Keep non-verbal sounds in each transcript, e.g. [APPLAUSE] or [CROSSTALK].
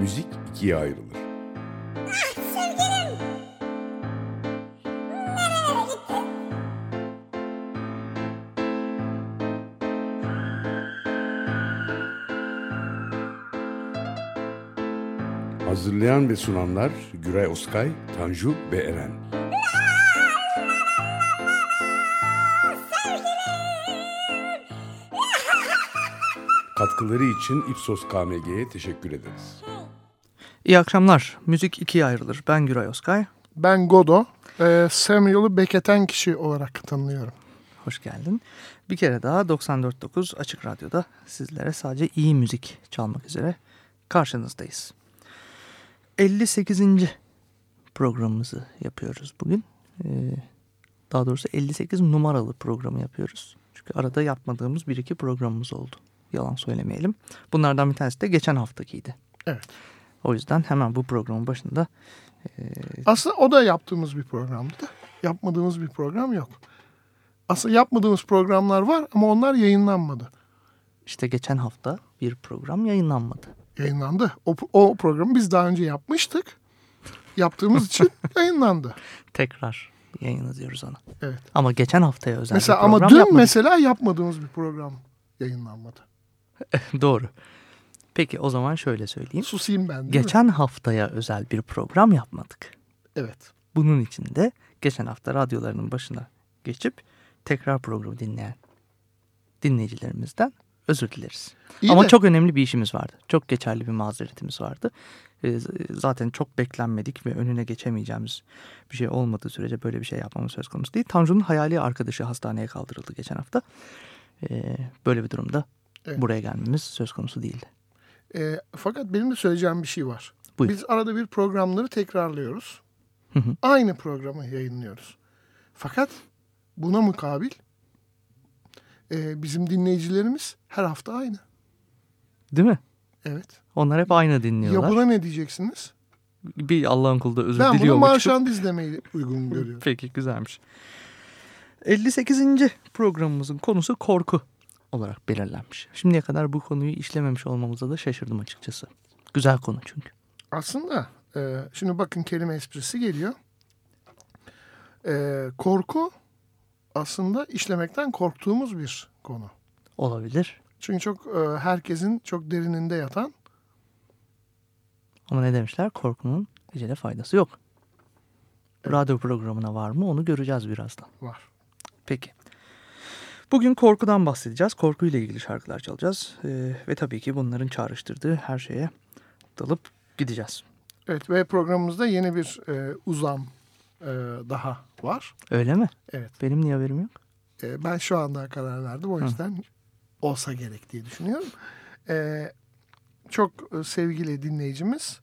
müzik ikiye ayrılır. Hazırlayan ve sunanlar Güray Oskay, Tanju ve Eren. Katkıları için Ipsos KMG'ye teşekkür ederiz. İyi akşamlar. Müzik ikiye ayrılır. Ben Güray Oskay. Ben Godo. Ee, Samuel'ı beketen kişi olarak tanınıyorum. Hoş geldin. Bir kere daha 94.9 Açık Radyo'da sizlere sadece iyi müzik çalmak üzere karşınızdayız. 58. programımızı yapıyoruz bugün. Ee, daha doğrusu 58 numaralı programı yapıyoruz. Çünkü arada yapmadığımız bir iki programımız oldu. Yalan söylemeyelim. Bunlardan bir tanesi de geçen haftakiydi. Evet. O yüzden hemen bu programın başında... E... Aslında o da yaptığımız bir programdı da. Yapmadığımız bir program yok. Aslında yapmadığımız programlar var ama onlar yayınlanmadı. İşte geçen hafta bir program yayınlanmadı. Yayınlandı. O, o programı biz daha önce yapmıştık. Yaptığımız [LAUGHS] için yayınlandı. Tekrar yayınlıyoruz onu. Evet. Ama geçen haftaya özel mesela, bir program Ama dün yapmadık. mesela yapmadığımız bir program yayınlanmadı. [LAUGHS] Doğru. Peki o zaman şöyle söyleyeyim. Susayım ben Geçen mi? haftaya özel bir program yapmadık. Evet. Bunun için de geçen hafta radyolarının başına geçip tekrar programı dinleyen dinleyicilerimizden özür dileriz. İyi Ama de. çok önemli bir işimiz vardı. Çok geçerli bir mazeretimiz vardı. Zaten çok beklenmedik ve önüne geçemeyeceğimiz bir şey olmadığı sürece böyle bir şey yapmamız söz konusu değil. Tanju'nun hayali arkadaşı hastaneye kaldırıldı geçen hafta. Böyle bir durumda evet. buraya gelmemiz söz konusu değildi. E, fakat benim de söyleyeceğim bir şey var. Buyur. Biz arada bir programları tekrarlıyoruz. Hı hı. Aynı programı yayınlıyoruz. Fakat buna mukabil e, bizim dinleyicilerimiz her hafta aynı. Değil mi? Evet. Onlar hep aynı dinliyorlar. Ya buna ne diyeceksiniz? Bir Allah'ın kulu da özür ben diliyor. Ben bunu marşandiz demeyi uygun [LAUGHS] görüyorum. Peki güzelmiş. 58. programımızın konusu korku olarak belirlenmiş. Şimdiye kadar bu konuyu işlememiş olmamıza da şaşırdım açıkçası. Güzel konu çünkü. Aslında e, şimdi bakın kelime esprisi geliyor. E, korku aslında işlemekten korktuğumuz bir konu. Olabilir. Çünkü çok e, herkesin çok derininde yatan. Ama ne demişler? Korkunun ecele faydası yok. Evet. Radyo programına var mı onu göreceğiz birazdan. Var. Peki. Bugün korkudan bahsedeceğiz. Korkuyla ilgili şarkılar çalacağız. Ee, ve tabii ki bunların çağrıştırdığı her şeye dalıp gideceğiz. Evet ve programımızda yeni bir e, uzam e, daha var. Öyle mi? Evet. Benim niye haberim yok? E, ben şu anda karar verdim. O yüzden Hı. olsa gerek diye düşünüyorum. E, çok sevgili dinleyicimiz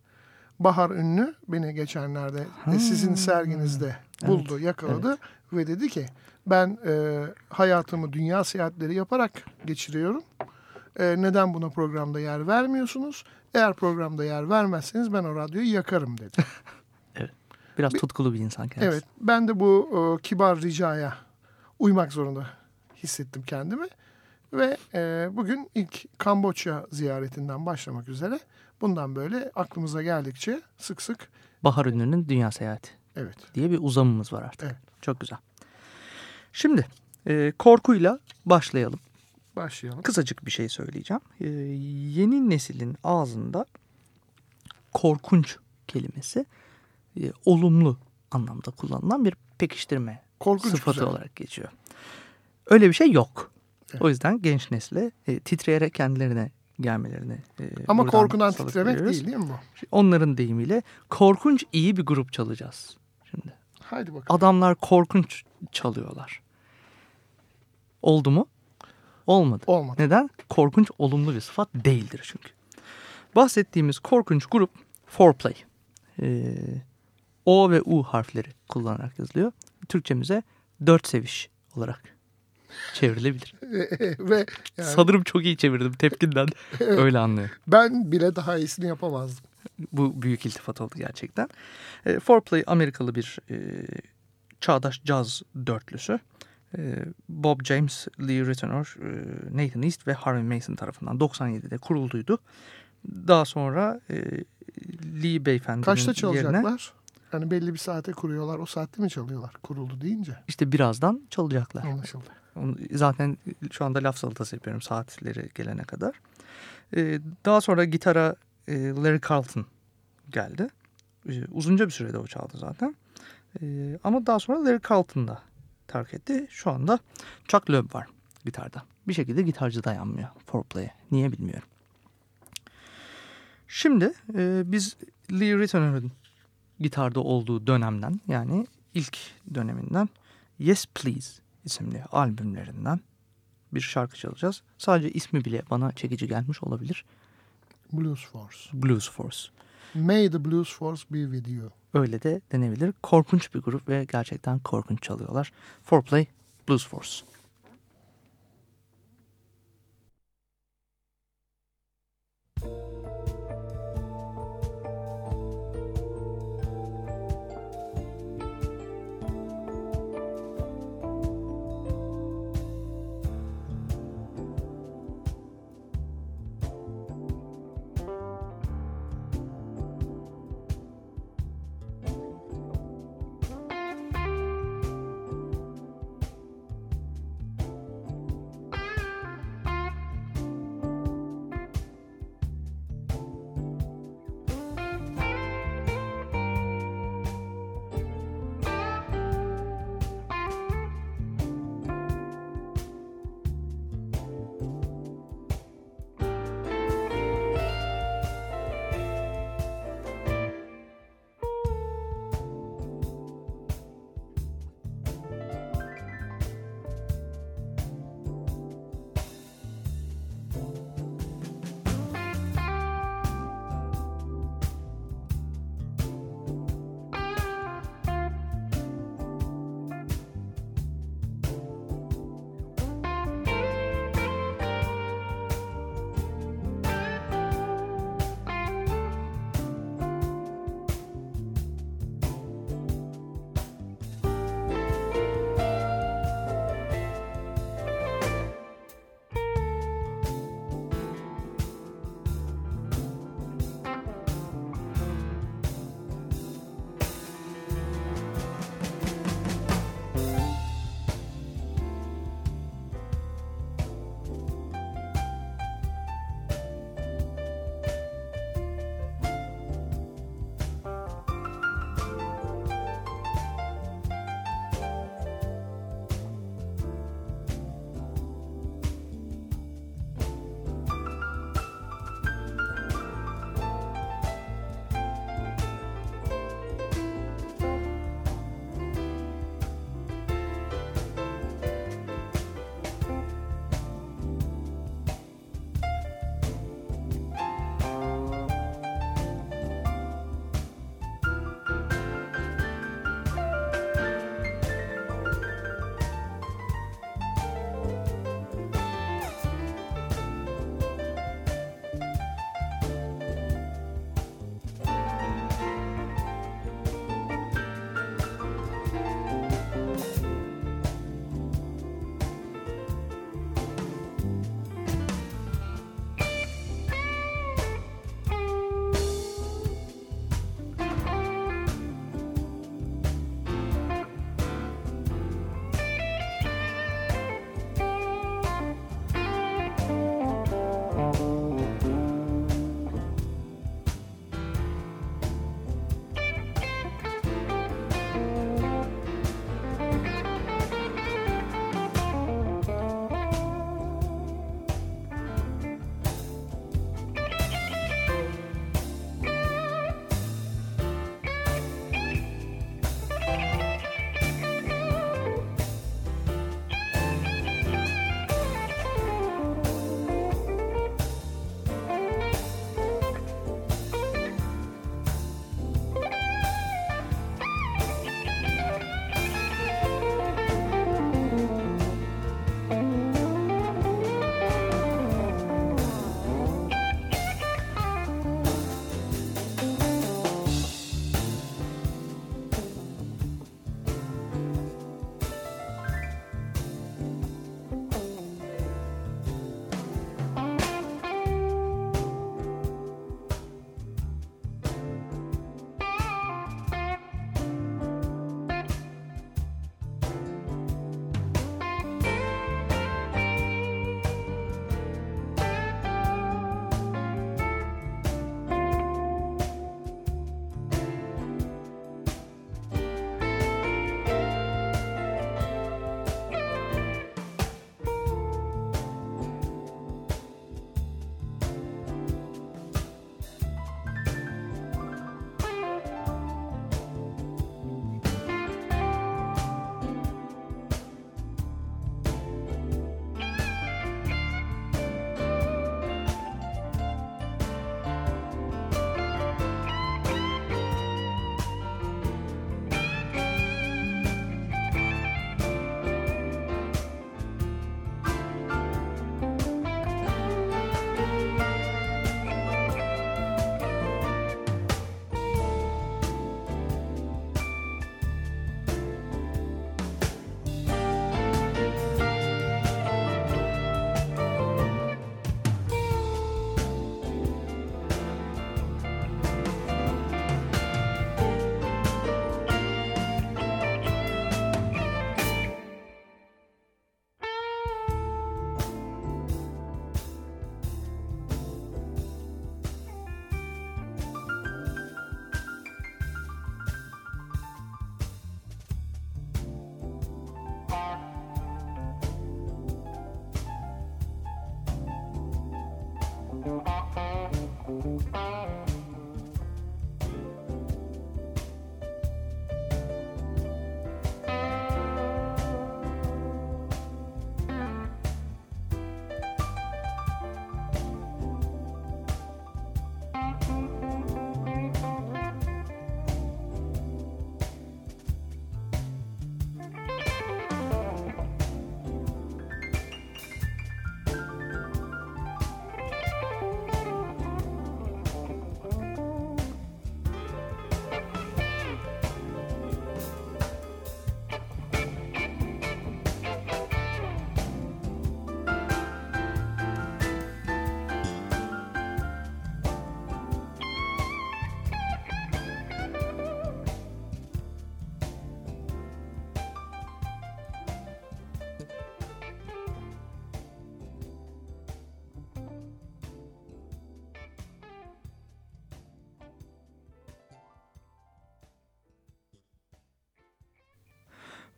Bahar Ünlü beni geçenlerde ha. sizin serginizde buldu, evet. yakaladı evet. ve dedi ki ben e, hayatımı dünya seyahatleri yaparak geçiriyorum. E, neden buna programda yer vermiyorsunuz? Eğer programda yer vermezseniz ben o radyoyu yakarım dedi. [LAUGHS] evet. Biraz tutkulu bir insan kendisi. Evet. Ben de bu e, kibar ricaya uymak zorunda hissettim kendimi. Ve e, bugün ilk Kamboçya ziyaretinden başlamak üzere bundan böyle aklımıza geldikçe sık sık... Bahar Ünlü'nün Dünya Seyahati evet. diye bir uzamımız var artık. Evet. Çok güzel. Şimdi e, korkuyla başlayalım. Başlayalım. Kısacık bir şey söyleyeceğim. E, yeni neslin ağzında korkunç kelimesi e, olumlu anlamda kullanılan bir pekiştirme korkunç sıfatı güzel. olarak geçiyor. Öyle bir şey yok. Evet. O yüzden genç nesle e, titreyerek kendilerine gelmelerini e, Ama korkudan titremek veriyoruz. değil değil mi bu? Onların deyimiyle korkunç iyi bir grup çalacağız şimdi. Haydi bakalım. Adamlar korkunç çalıyorlar. Oldu mu? Olmadı. Olmadı. Neden? Korkunç olumlu bir sıfat değildir çünkü. Bahsettiğimiz korkunç grup foreplay. Ee, o ve U harfleri kullanarak yazılıyor. Türkçemize dört seviş olarak çevrilebilir. [LAUGHS] ve yani... Sanırım çok iyi çevirdim tepkinden. Öyle anlıyor. Ben bile daha iyisini yapamazdım. Bu büyük iltifat oldu gerçekten. E, foreplay Amerikalı bir e, çağdaş caz dörtlüsü. E, Bob James, Lee Ritenour, e, Nathan East ve Harvey Mason tarafından 97'de kurulduydu. Daha sonra e, Lee beyefendinin Kaçta çalacaklar? yerine Yani belli bir saate kuruyorlar. O saatte mi çalıyorlar? Kuruldu deyince. işte birazdan çalacaklar. Anlaşıldı. Zaten şu anda laf salatası yapıyorum saatleri gelene kadar. Ee, daha sonra gitara e, Larry Carlton geldi. Ee, uzunca bir sürede o çaldı zaten. Ee, ama daha sonra Larry Carlton da terk etti. Şu anda Chuck Loeb var gitarda. Bir şekilde gitarcı dayanmıyor foreplay'e. Niye bilmiyorum. Şimdi e, biz Lee Ritenour'un gitarda olduğu dönemden yani ilk döneminden Yes Please isimli albümlerinden bir şarkı çalacağız. Sadece ismi bile bana çekici gelmiş olabilir. Blues Force. Blues Force. May the Blues Force be with you. Öyle de denebilir. Korkunç bir grup ve gerçekten korkunç çalıyorlar. Foreplay Blues Force.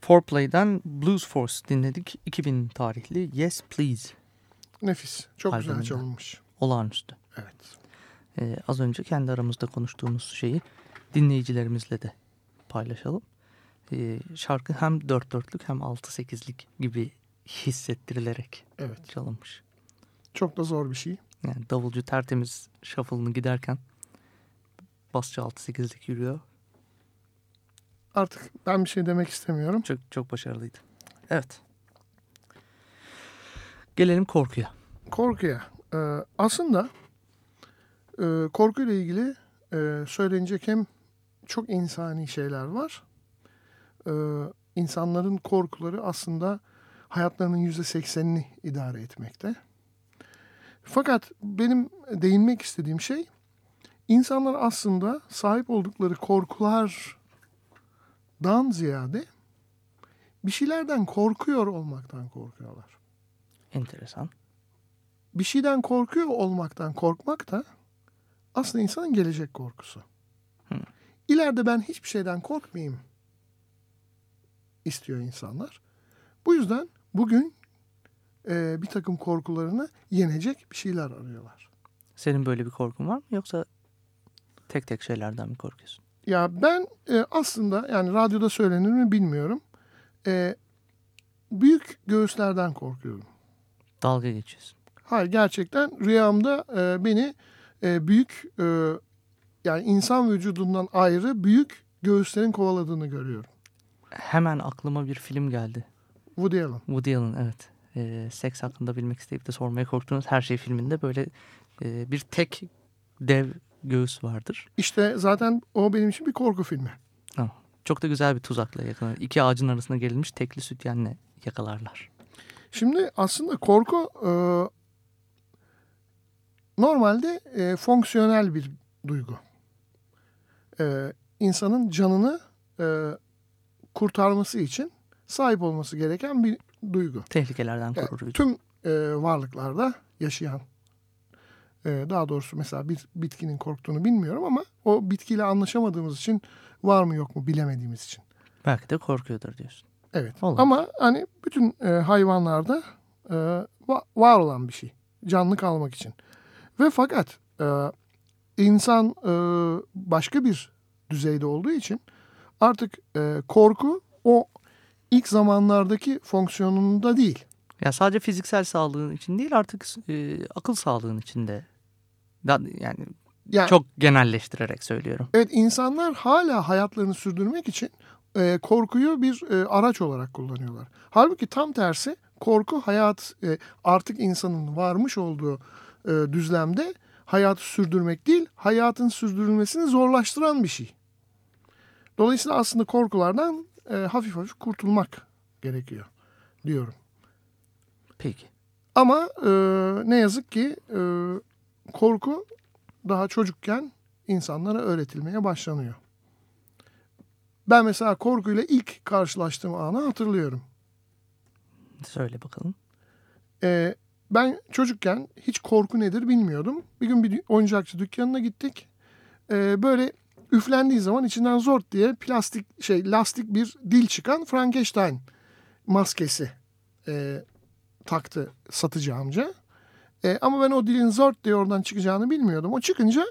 Foreplay'den Blues Force dinledik. 2000 tarihli Yes Please. Nefis. Çok Albümünden. güzel çalınmış. Olağanüstü. Evet. Ee, az önce kendi aramızda konuştuğumuz şeyi dinleyicilerimizle de paylaşalım. Ee, şarkı hem dört dörtlük hem altı sekizlik gibi hissettirilerek Evet. çalınmış. Çok da zor bir şey. Yani davulcu tertemiz shuffle'ını giderken basçı altı sekizlik yürüyor. Artık ben bir şey demek istemiyorum. Çok çok başarılıydı. Evet. Gelelim korkuya. Korkuya. Ee, aslında e, korkuyla ilgili e, söylenecek hem çok insani şeyler var. Ee, insanların korkuları aslında hayatlarının yüzde seksenini idare etmekte. Fakat benim değinmek istediğim şey insanlar aslında sahip oldukları korkulardan ziyade bir şeylerden korkuyor olmaktan korkuyorlar. Enteresan. bir şeyden korkuyor olmaktan korkmak da aslında insanın gelecek korkusu. Hı. İleride ben hiçbir şeyden korkmayayım istiyor insanlar. Bu yüzden bugün e, bir takım korkularını yenecek bir şeyler arıyorlar. Senin böyle bir korkun var mı yoksa tek tek şeylerden mi korkuyorsun? Ya ben e, aslında yani radyoda söylenir mi bilmiyorum. E, büyük göğüslerden korkuyorum. Dalga geçiyorsun. Hayır gerçekten rüyamda e, beni e, büyük e, yani insan vücudundan ayrı büyük göğüslerin kovaladığını görüyorum. Hemen aklıma bir film geldi. Woody Allen. Woody Allen evet. Ee, seks hakkında bilmek isteyip de sormaya korktuğunuz her şey filminde böyle e, bir tek dev göğüs vardır. İşte zaten o benim için bir korku filmi. Çok da güzel bir tuzakla yakalanır. İki ağacın arasına gerilmiş tekli sütyenle yakalarlar. Şimdi aslında korku e, normalde e, fonksiyonel bir duygu. E, insanın canını e, kurtarması için sahip olması gereken bir duygu. Tehlikelerden korur. vücudu. tüm e, varlıklarda yaşayan e, daha doğrusu mesela bir bitkinin korktuğunu bilmiyorum ama o bitkiyle anlaşamadığımız için var mı yok mu bilemediğimiz için. Belki de korkuyordur diyorsun. Evet. Olabilir. Ama hani bütün e, hayvanlarda e, va- var olan bir şey. Canlı kalmak için. Ve fakat e, insan e, başka bir düzeyde olduğu için artık e, korku o ilk zamanlardaki fonksiyonunda değil. Ya sadece fiziksel sağlığın için değil artık e, akıl sağlığın için de. Yani Yani çok genelleştirerek söylüyorum. Evet insanlar hala hayatlarını sürdürmek için e, korkuyu bir e, araç olarak kullanıyorlar. Halbuki tam tersi korku hayat e, artık insanın varmış olduğu e, düzlemde hayatı sürdürmek değil hayatın sürdürülmesini zorlaştıran bir şey. Dolayısıyla aslında korkulardan e, hafif hafif kurtulmak gerekiyor diyorum. Peki. Ama e, ne yazık ki e, korku daha çocukken insanlara öğretilmeye başlanıyor. Ben mesela korkuyla ilk karşılaştığım anı hatırlıyorum. Söyle bakalım. E, ben çocukken hiç korku nedir bilmiyordum. Bir gün bir oyuncakçı dükkanına gittik. E, böyle üflendiği zaman içinden zor diye plastik şey lastik bir dil çıkan Frankenstein maskesi e, taktı satıcı amca. E, ama ben o dilin zort diye oradan çıkacağını bilmiyordum. O çıkınca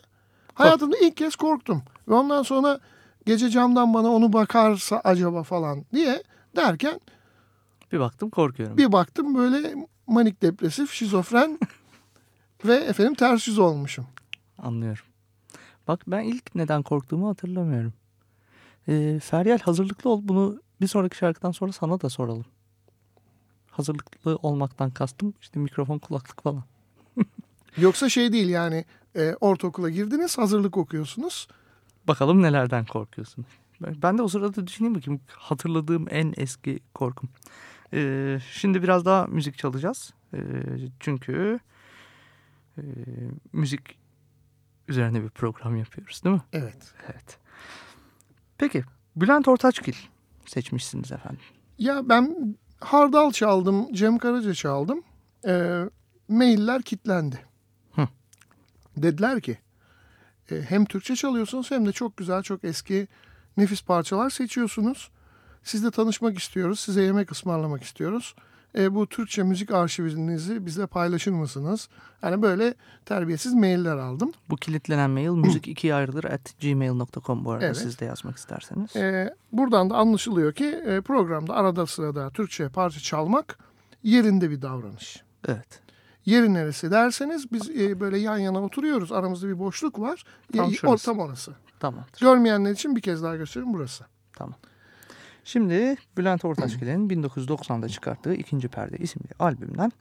hayatımda ilk kez korktum. Ve ondan sonra gece camdan bana onu bakarsa acaba falan diye derken Bir baktım korkuyorum. bir baktım böyle manik depresif, şizofren [LAUGHS] ve efendim ters yüz olmuşum. Anlıyorum. Bak ben ilk neden korktuğumu hatırlamıyorum. Ee, Feryal hazırlıklı ol. Bunu bir sonraki şarkıdan sonra sana da soralım. Hazırlıklı olmaktan kastım işte mikrofon kulaklık falan. Yoksa şey değil yani e, ortaokula girdiniz hazırlık okuyorsunuz. Bakalım nelerden korkuyorsun. Ben de o sırada düşüneyim bakayım hatırladığım en eski korkum. Ee, şimdi biraz daha müzik çalacağız. Ee, çünkü e, müzik üzerine bir program yapıyoruz değil mi? Evet. Evet. Peki Bülent Ortaçgil seçmişsiniz efendim. Ya ben hardal çaldım, Cem Karaca çaldım. E, mailler kilitlendi. Dediler ki e, hem Türkçe çalıyorsunuz hem de çok güzel, çok eski nefis parçalar seçiyorsunuz. Sizle tanışmak istiyoruz, size yemek ısmarlamak istiyoruz. E, bu Türkçe müzik arşivinizi bizle paylaşır mısınız? Yani böyle terbiyesiz mailler aldım. Bu kilitlenen mail müzik ikiye ayrılır at gmail.com bu arada Evet. siz de yazmak isterseniz. E, buradan da anlaşılıyor ki e, programda arada sırada Türkçe parça çalmak yerinde bir davranış. Evet. Yeri neresi derseniz biz e, böyle yan yana oturuyoruz. Aramızda bir boşluk var. Tam E, şurası. Ortam orası. Tamamdır. Görmeyenler için bir kez daha göstereyim burası. Tamam. Şimdi Bülent Ortaçgil'in 1990'da çıkarttığı ikinci Perde isimli albümden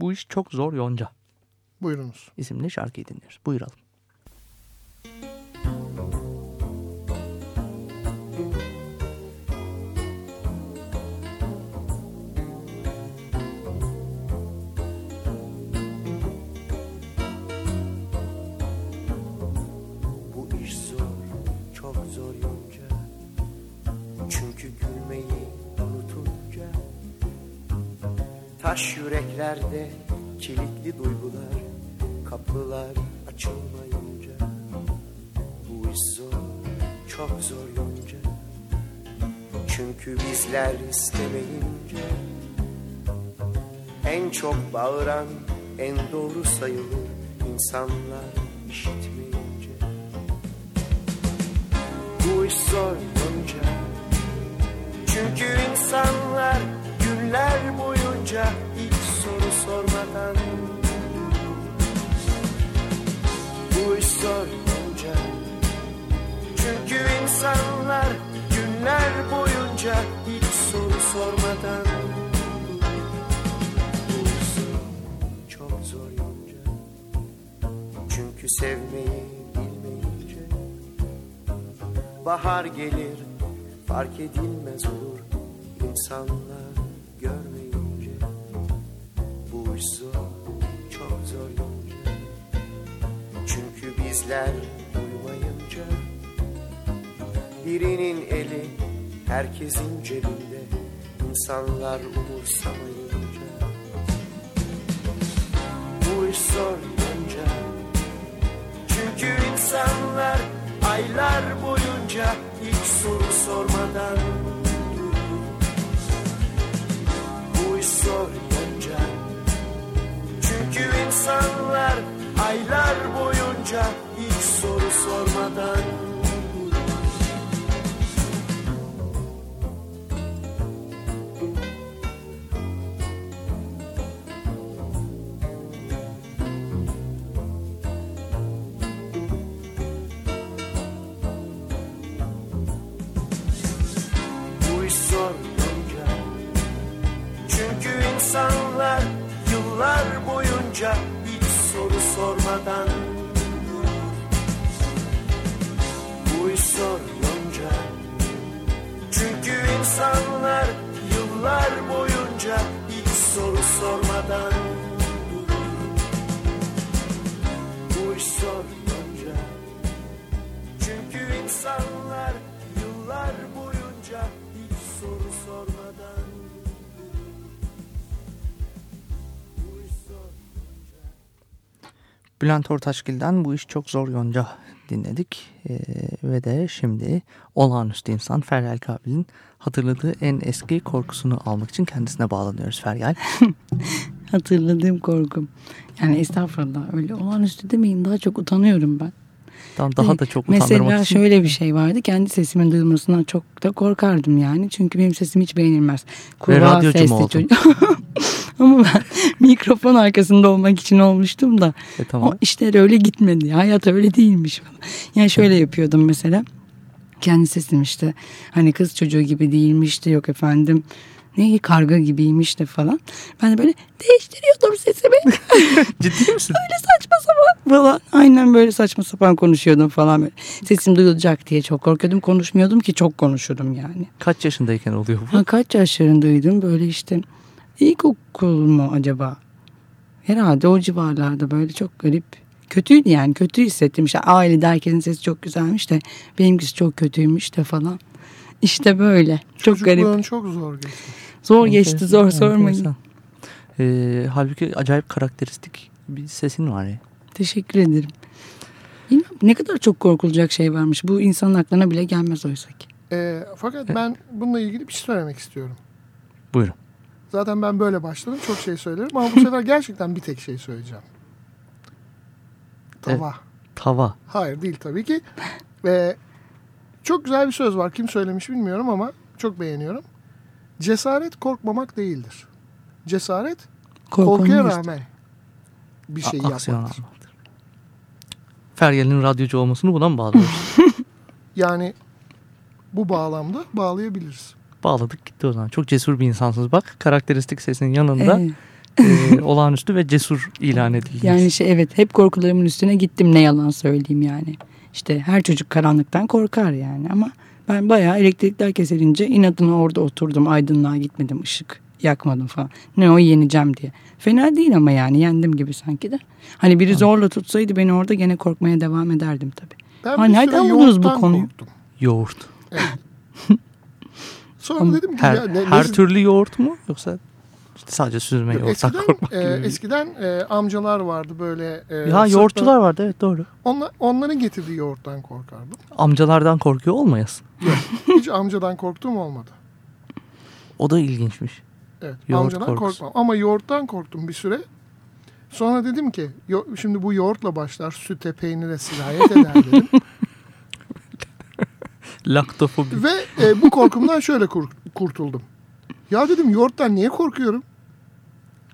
Bu iş çok zor yonca Buyurunuz. isimli şarkıyı dinliyoruz. Buyuralım. Taş yüreklerde kilitli duygular Kapılar açılmayınca Bu iş zor, çok zor yonca. Çünkü bizler istemeyince En çok bağıran en doğru sayılır insanlar işitmeyince. Bu iş zor yonca. Çünkü insanlar günler boyunca hiç soru sormadan. Bu iş zor yonca Çünkü insanlar günler boyunca hiç soru sormadan. Bu iş zor, çok zor yonca Çünkü sevmeyi bilmeyince. Bahar gelir fark edilmez olur. İnsanlar görmeyince İş zor çok zor yonca Çünkü bizler uyumayınca Birinin eli herkesin cebinde insanlar umursamayınca Bu iş zor yonca çünkü insanlar aylar boyunca hiç soru sormadan durur. Bu iş zor. Çünkü insanlar aylar boyunca hiç soru sormadan Bülent Ortaçgil'den Bu iş çok zor yonca dinledik. Ee, ve de şimdi olağanüstü insan Feryal Kabil'in hatırladığı en eski korkusunu almak için kendisine bağlanıyoruz Feryal. [LAUGHS] hatırladığım korkum. Yani estağfurullah öyle olağanüstü demeyin daha çok utanıyorum ben. Daha, daha da çok utandırmak Mesela için. şöyle bir şey vardı. Kendi sesimin duyulmasından çok da korkardım yani. Çünkü benim sesim hiç beğenilmez. radyocu mu oldun? çocuk. [LAUGHS] Ama ben [LAUGHS] mikrofon arkasında olmak için olmuştum da. E, tamam. O işler öyle gitmedi. Hayat öyle değilmiş. Yani şöyle yapıyordum mesela. Kendi sesim işte hani kız çocuğu gibi değilmişti yok efendim. Ne karga gibiymiş de falan. Ben de böyle değiştiriyordum sesimi. [LAUGHS] Ciddi misin? Böyle saçma sapan falan. Aynen böyle saçma sapan konuşuyordum falan böyle. Sesim duyulacak diye çok korkuyordum. Konuşmuyordum ki çok konuşurum yani. Kaç yaşındayken oluyor bu? Ha, kaç yaşlarındaydım böyle işte ilkokul mu acaba? Herhalde o civarlarda böyle çok garip. Kötüydü yani kötü hissettim. İşte ailede herkesin sesi çok güzelmiş de benimkisi çok kötüymüş de falan. İşte böyle. Çok garip. Çok zor geçti. Zor geçti zor Enteresan, sormayın. enteresan. Ee, halbuki acayip karakteristik bir sesin var ya. Teşekkür ederim. Ne kadar çok korkulacak şey varmış. Bu insanın aklına bile gelmez oysa ki. Ee, fakat ben bununla ilgili bir şey söylemek istiyorum. Buyurun. Zaten ben böyle başladım. Çok şey söylerim ama bu sefer [LAUGHS] gerçekten bir tek şey söyleyeceğim. Tava. Tava. Hayır değil tabii ki. Ve çok güzel bir söz var. Kim söylemiş bilmiyorum ama çok beğeniyorum. Cesaret korkmamak değildir. Cesaret korkuya Korkulmaz. rağmen bir şey yapmaktır. Feryal'in radyocu olmasını buna mı bağlıyoruz? [LAUGHS] Yani bu bağlamda bağlayabiliriz. Bağladık gitti o zaman. Çok cesur bir insansınız. Bak karakteristik sesin yanında e, [LAUGHS] olağanüstü ve cesur ilan edildiniz. Yani şey evet hep korkularımın üstüne gittim ne yalan söyleyeyim yani. İşte her çocuk karanlıktan korkar yani ama ben bayağı elektrikler kesilince inadına orada oturdum aydınlığa gitmedim ışık yakmadım falan. Ne o yeneceğim diye. Fena değil ama yani yendim gibi sanki de. Hani biri zorla tutsaydı beni orada gene korkmaya devam ederdim tabii. Ben Ha, bir nereden süre buldunuz bu konuyu? korktum. Yoğurt. [LAUGHS] Sonra Ama dedim ki Her, ya ne, her ne- türlü yoğurt mu yoksa işte sadece süzme Yok, yoğurttan eskiden, korkmak e, gibi? eskiden e, amcalar vardı böyle. E, ya yoğurtçular vardı evet doğru. Onlar, onların getirdiği yoğurttan korkardım. Amcalardan korkuyor olmayasın. Hiç amcadan korktuğum olmadı. O da ilginçmiş. Evet, Yoğurt amcadan korkusu. korkmam. Ama yoğurttan korktum bir süre. Sonra dedim ki şimdi bu yoğurtla başlar süte peynire sirayet eder dedim. [LAUGHS] Laktofobi. Ve e, bu korkumdan şöyle kur- kurtuldum. Ya dedim yoğurttan niye korkuyorum?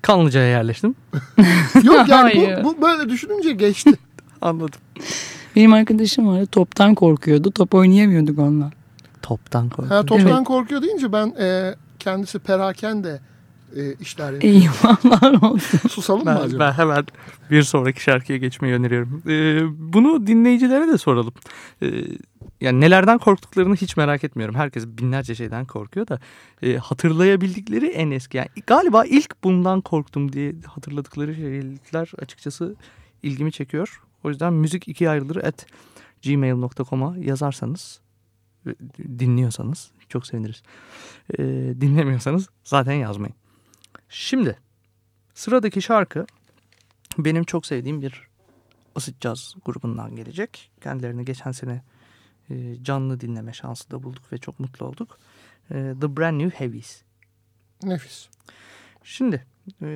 Kanlıca'ya yerleştim. [LAUGHS] Yok yani bu, bu böyle düşününce geçti. [LAUGHS] Anladım. Benim arkadaşım vardı toptan korkuyordu. Top oynayamıyorduk onunla. Toptan korkuyor. Ha, toptan Evet. korkuyor deyince ben e, kendisi perakende e, işler yapıyor. Eyvallah [LAUGHS] olsun. Susalım mı Ben, acaba? ben hemen bir sonraki şarkıya geçmeyi öneriyorum. Ee, bunu dinleyicilere de soralım. Ee, yani nelerden korktuklarını hiç merak etmiyorum. Herkes binlerce şeyden korkuyor da e, hatırlayabildikleri en eski. Yani galiba ilk bundan korktum diye hatırladıkları şeyler açıkçası ilgimi çekiyor. O yüzden müzik ikiye ayrılır at gmail.com'a yazarsanız dinliyorsanız çok seviniriz. Ee, dinlemiyorsanız zaten yazmayın. Şimdi Sıradaki şarkı benim çok sevdiğim bir asit caz grubundan gelecek. Kendilerini geçen sene e, canlı dinleme şansı da bulduk ve çok mutlu olduk. E, The Brand New Heavies. Nefis. Şimdi e,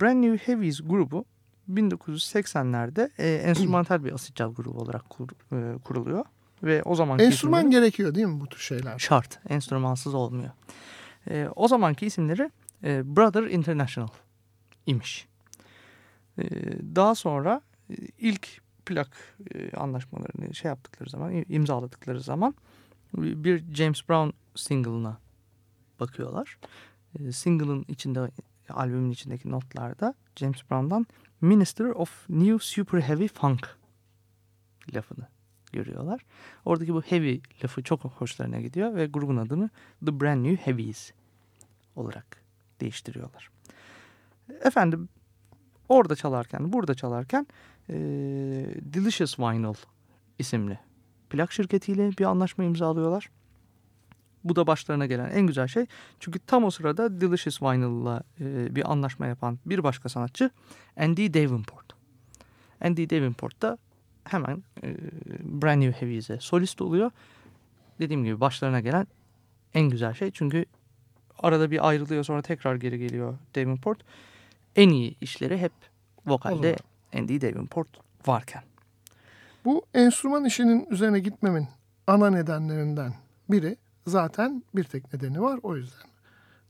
Brand New Heavies grubu 1980'lerde e, enstrümantal bir asit caz grubu olarak kur- e, kuruluyor. Ve o zamanki Enstrüman isimleri- gerekiyor değil mi bu tür şeyler? şart. Enstrümansız olmuyor. E, o zamanki isimleri e, Brother International imiş. E, daha sonra ilk plak e, anlaşmalarını şey yaptıkları zaman, imzaladıkları zaman bir James Brown single'ına bakıyorlar. E, single'ın içinde, albümün içindeki notlarda James Brown'dan Minister of New Super Heavy Funk lafını görüyorlar. Oradaki bu heavy lafı çok hoşlarına gidiyor ve grubun adını The Brand New Heavies olarak değiştiriyorlar. Efendim orada çalarken, burada çalarken eee, Delicious Vinyl isimli plak şirketiyle bir anlaşma imzalıyorlar. Bu da başlarına gelen en güzel şey. Çünkü tam o sırada Delicious Vinyl'la eee, bir anlaşma yapan bir başka sanatçı Andy Davenport. Andy Davenport da hemen e, Brand New Heavies'e solist oluyor. Dediğim gibi başlarına gelen en güzel şey. Çünkü arada bir ayrılıyor sonra tekrar geri geliyor Davenport. en iyi işleri hep vokalde. Andy Davenport varken. Bu enstrüman işinin üzerine gitmemin ana nedenlerinden biri zaten bir tek nedeni var. O yüzden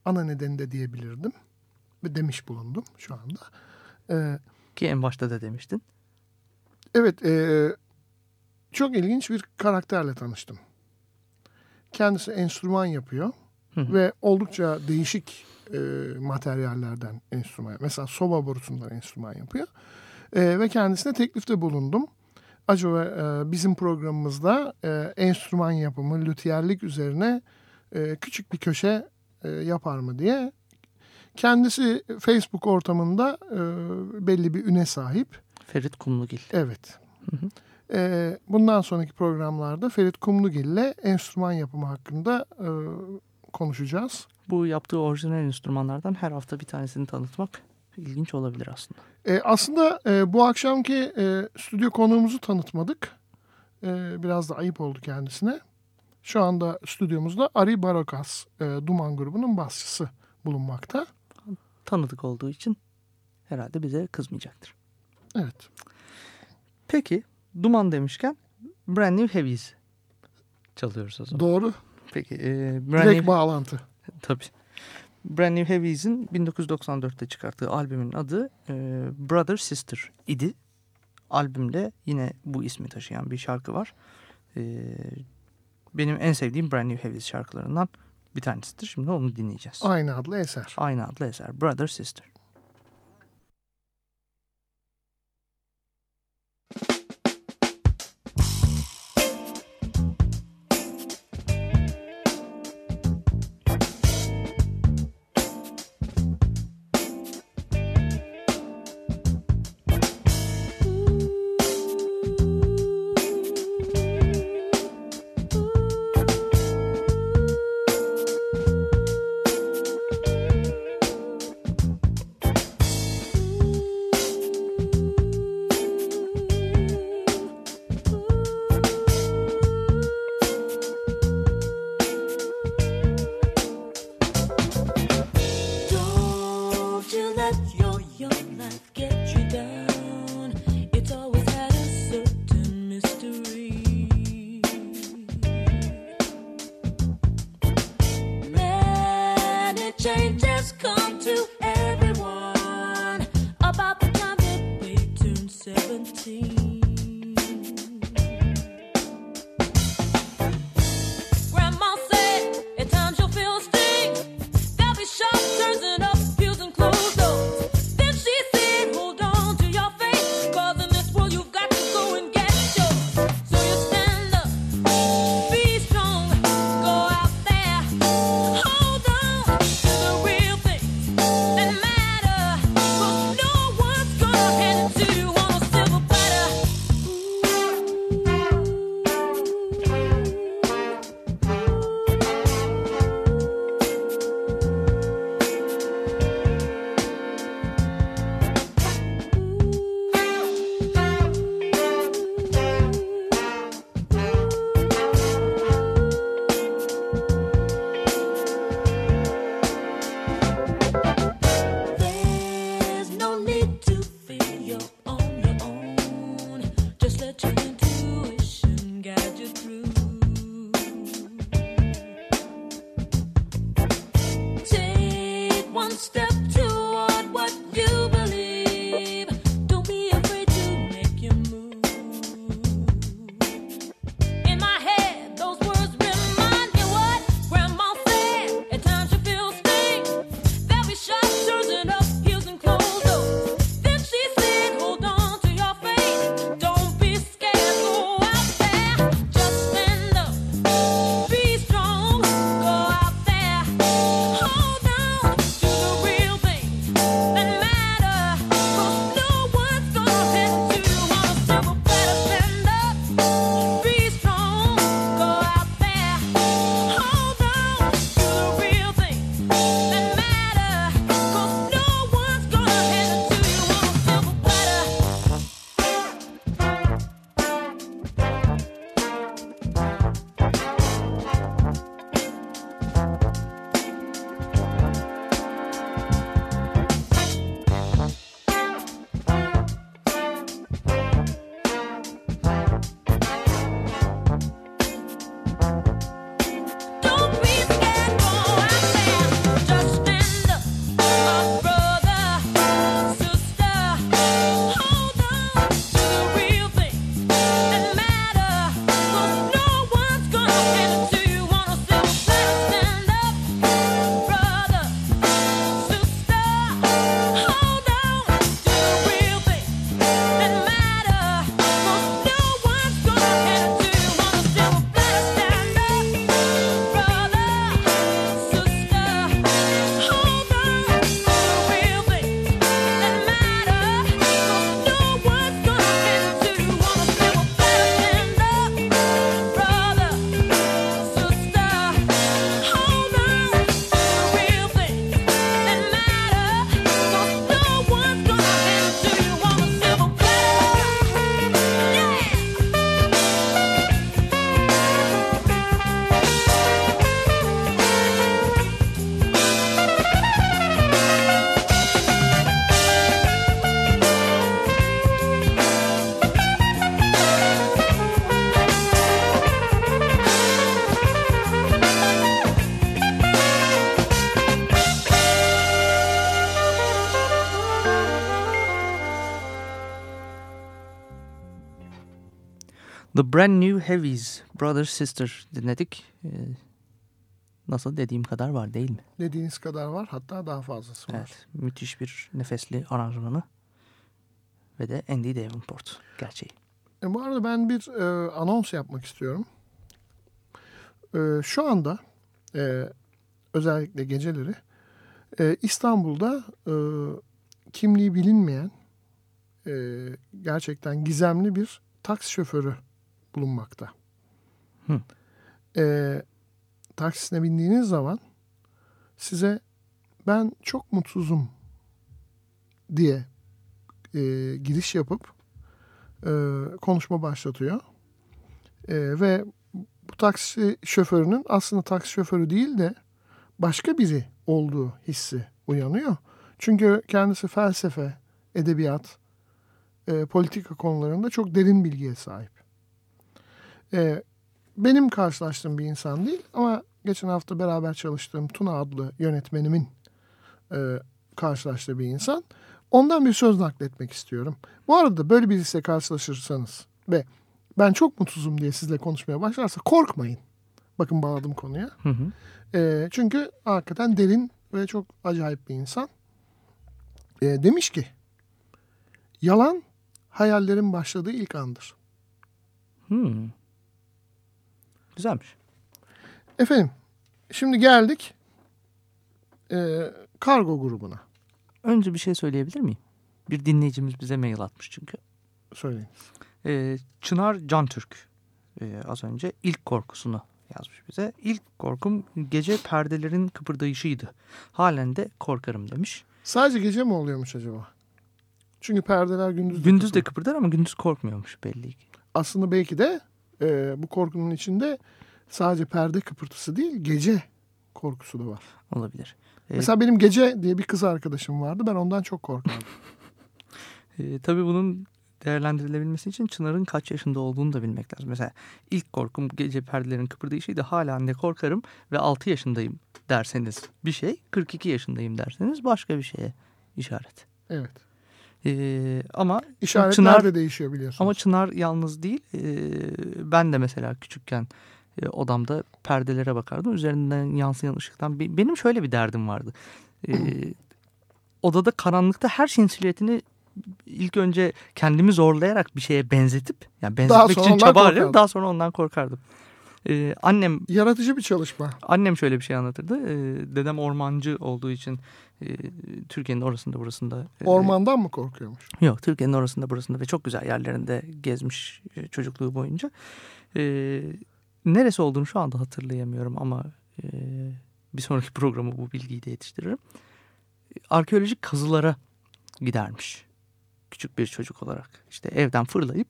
ana nedeni de diyebilirdim. Ve demiş bulundum şu anda. Ee, Ki en başta da demiştin. evet e, çok ilginç bir karakterle tanıştım. Kendisi enstrüman yapıyor. Hı hı. Ve oldukça değişik e, materyallerden enstrüman. Mesela soba borusundan enstrüman yapıyor. E, ve kendisine teklifte bulundum. Acaba e, bizim programımızda e, enstrüman yapımı, lütiyerlik üzerine e, küçük bir köşe e, yapar mı diye. Kendisi Facebook ortamında e, belli bir üne sahip. Ferit Kumlugil. Evet. E, bundan sonraki programlarda Ferit Kumlugil ile enstrüman yapımı hakkında e, konuşacağız. Bu yaptığı orijinal enstrümanlardan her hafta bir tanesini tanıtmak ilginç olabilir aslında. E, aslında e, bu akşamki e, stüdyo konuğumuzu tanıtmadık. E, biraz da ayıp oldu kendisine. Şu anda stüdyomuzda Ari Barokas, e, Duman grubunun basçısı bulunmakta. Tanıdık olduğu için herhalde bize kızmayacaktır. Evet. Peki Duman demişken Brand New Heavies çalıyoruz o zaman. Doğru. Peki e, Brand Direkt New, bağlantı. [LAUGHS] tabii. Brand New Heavies'in 1994'te çıkarttığı albümün adı e, Brother Sister idi. Albümde yine bu ismi taşıyan bir şarkı var. E, benim en sevdiğim Brand New Heavies şarkılarından bir tanesidir. Şimdi onu dinleyeceğiz. Aynı adlı eser. Aynı adlı eser Brother Sister. Let your The Brand New Heavies, Brother Sister dinledik. Ee, nasıl dediğim kadar var değil mi? Dediğiniz kadar var hatta daha fazlası var. Evet. Müthiş bir nefesli aranjmanı. Ve de Andy Davenport gerçeği. E, bu arada ben bir e, anons yapmak istiyorum. E, şu anda e, özellikle geceleri e, İstanbul'da e, kimliği bilinmeyen e, gerçekten gizemli bir taksi şoförü bulunmakta. Hı. E, taksisine bindiğiniz zaman size ben çok mutsuzum diye e, giriş yapıp e, konuşma başlatıyor. E, ve bu taksi şoförünün aslında taksi şoförü değil de başka biri olduğu hissi uyanıyor. Çünkü kendisi felsefe, edebiyat, e, politika konularında çok derin bilgiye sahip. E, benim karşılaştığım bir insan değil ama geçen hafta beraber çalıştığım Tuna adlı yönetmenimin e, karşılaştığı bir insan. Ondan bir söz nakletmek istiyorum. Bu arada böyle birisiyle karşılaşırsanız ve ben çok mutsuzum diye sizle konuşmaya başlarsa korkmayın. Bakın bağladım konuya. Hı hı. E, çünkü hakikaten derin ve çok acayip bir insan. E, demiş ki yalan hayallerin başladığı ilk andır. Hmm. Güzelmiş. Efendim şimdi geldik e, kargo grubuna. Önce bir şey söyleyebilir miyim? Bir dinleyicimiz bize mail atmış çünkü. Söyleyin. Ee, Çınar Cantürk ee, az önce ilk korkusunu yazmış bize. İlk korkum gece perdelerin kıpırdayışıydı. Halen de korkarım demiş. Sadece gece mi oluyormuş acaba? Çünkü perdeler gündüz de Gündüz de kıpır- kıpırdar ama gündüz korkmuyormuş belli ki. Aslında belki de e, bu korkunun içinde sadece perde kıpırtısı değil gece korkusu da var. Olabilir. Ee, Mesela benim gece diye bir kız arkadaşım vardı. Ben ondan çok korkardım. [LAUGHS] e, tabii bunun değerlendirilebilmesi için Çınar'ın kaç yaşında olduğunu da bilmek lazım. Mesela ilk korkum gece perdelerin kıpırdayışıydı. Hala ne korkarım ve 6 yaşındayım derseniz bir şey. 42 yaşındayım derseniz başka bir şeye işaret. Evet. Ee, ama İşaretler Çınar- de değişiyor biliyorsunuz. Ama Çınar yalnız değil. Ee, ben de mesela küçükken e, odamda perdelere bakardım. Üzerinden yansıyan ışıktan. Be- Benim şöyle bir derdim vardı. Ee, odada karanlıkta her şeyin silüetini ilk önce kendimi zorlayarak bir şeye benzetip yani benzetmek için çaba daha sonra ondan korkardım. Ee, annem Yaratıcı bir çalışma. Annem şöyle bir şey anlatırdı. Ee, dedem ormancı olduğu için e, Türkiye'nin orasında burasında. e, Ormandan mı korkuyormuş? Yok Türkiye'nin orasında burasında ve çok güzel yerlerinde gezmiş e, çocukluğu boyunca. Ee, neresi olduğunu şu anda hatırlayamıyorum ama e, bir sonraki programı bu bilgiyi de yetiştiririm. Arkeolojik kazılara gidermiş küçük bir çocuk olarak. İşte evden fırlayıp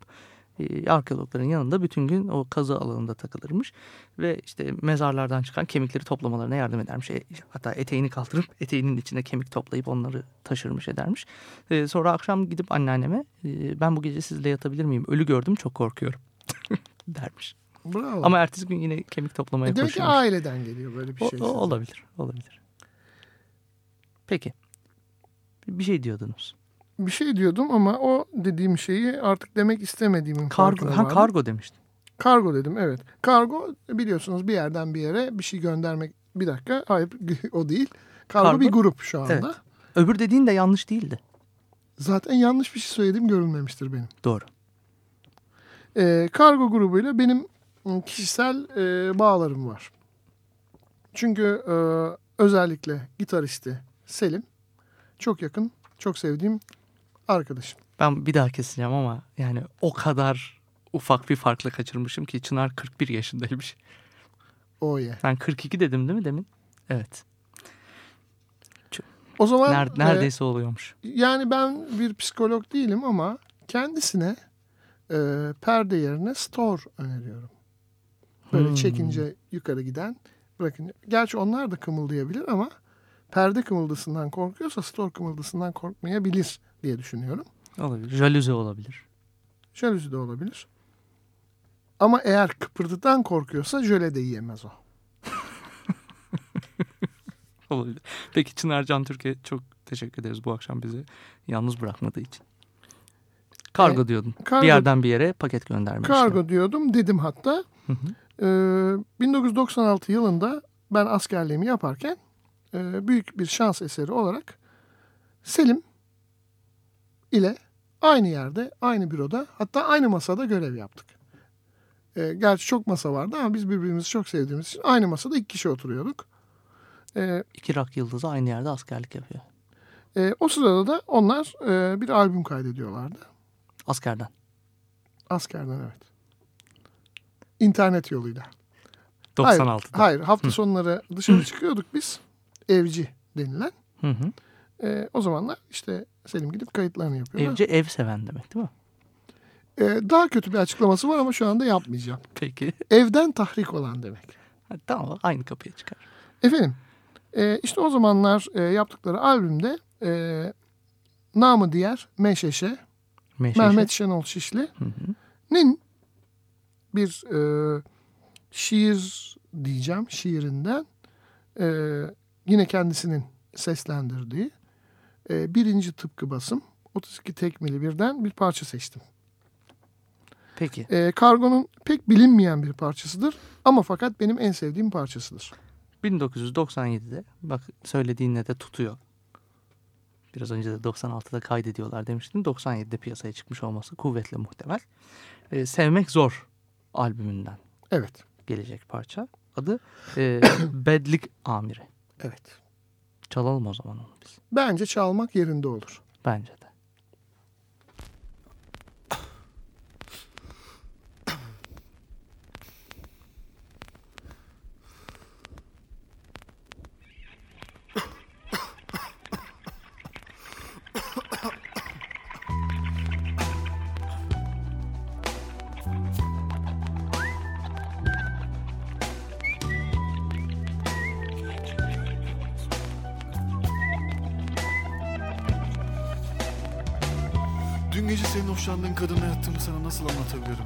e, arkeologların yanında bütün gün o kazı alanında takılırmış. Ve işte mezarlardan çıkan kemikleri toplamalarına yardım edermiş. E, hatta eteğini kaldırıp [LAUGHS] eteğinin içine kemik toplayıp onları taşırmış edermiş. E, sonra akşam gidip anneanneme e, ben bu gece sizle yatabilir miyim? Ölü gördüm çok korkuyorum [LAUGHS] dermiş. Bravo. Ama ertesi gün yine kemik toplamaya E demek ki aileden geliyor böyle bir şey. o- olabilir, olabilir. Peki. Bir şey diyordunuz. Bir şey diyordum ama o dediğim şeyi artık demek istemediğimin Kargo, ha kargo demiştin. Kargo dedim evet. Kargo biliyorsunuz bir yerden bir yere bir şey göndermek. Bir dakika hayır [LAUGHS] o değil. Kargo, Kargo? bir grup şu anda. Evet. Öbür dediğin de yanlış değildi. Zaten yanlış bir şey söyledim görülmemiştir benim. Doğru. Ee, kargo grubuyla benim kişisel e, bağlarım var. Çünkü e, özellikle gitaristi Selim çok yakın, çok sevdiğim arkadaşım. Ben bir daha keseceğim ama yani o kadar ufak bir farkla kaçırmışım ki Çınar 41 yaşındaymış. O ye. Ben 42 dedim değil mi demin? Evet. O zaman Ner- e, neredeyse oluyormuş. yani ben bir psikolog değilim ama kendisine e, perde yerine store öneriyorum. Böyle Hmm. çekince yukarı giden bırakın. Gerçi onlar da kımıldayabilir ama perde kımıldısından korkuyorsa store kımıldısından korkmayabilir diye düşünüyorum. Olabilir. Jalüze olabilir. Jalüzi de olabilir. Ama eğer kıpırdıdan korkuyorsa jöle de yiyemez o. [LAUGHS] Olabilir. Peki Çınar Can Türkiye çok teşekkür ederiz bu akşam bizi yalnız bırakmadığı için. Kargo diyordun. kargo- bir yerden bir yere paket gönderme. Kargo diyordum dedim hatta. Hı hı. Ee, 1996 yılında ben askerliğimi yaparken e, büyük bir şans eseri olarak Selim ile aynı yerde, aynı büroda hatta aynı masada görev yaptık. Ee, gerçi çok masa vardı ama biz birbirimizi çok sevdiğimiz için aynı masada iki kişi oturuyorduk. Ee, İki rak yıldızı aynı yerde askerlik yapıyor. e, o sırada da onlar e, bir albüm kaydediyorlardı. Askerden. Askerden evet. İnternet yoluyla. 96'da. Hayır, hayır hafta sonları dışarı çıkıyorduk biz. Evci denilen. Hı hı. Ee, o zamanlar işte Selim gidip kayıtlarını yapıyor. Evci ev seven demek değil mi? Ee, daha kötü bir açıklaması var ama şu anda yapmayacağım. [LAUGHS] Peki. Evden tahrik olan demek. Ha, tamam aynı kapıya çıkar. Efendim e, işte o zamanlar e, yaptıkları albümde e, namı diğer Meşeşe, Meşeşe. Mehmet Şenol Şişli'nin bir e, şiir diyeceğim şiirinden e, yine kendisinin seslendirdiği e, birinci tıpkı basım 32 tekmili birden bir parça seçtim. Peki. E, Kargo'nun pek bilinmeyen bir parçasıdır ama fakat benim en sevdiğim parçasıdır. 1997'de bak söylediğinle de tutuyor. Biraz önce de 96'da kaydediyorlar demiştim. 97'de piyasaya çıkmış olması kuvvetle muhtemel. Ee, Sevmek Zor albümünden Evet, gelecek parça. Adı e, [COUGHS] Bedlik Amiri. evet. Çalalım o zaman onu biz. Bence çalmak yerinde olur. Bence de. Hoşlandığın kadınla yattığımı sana nasıl anlatabilirim?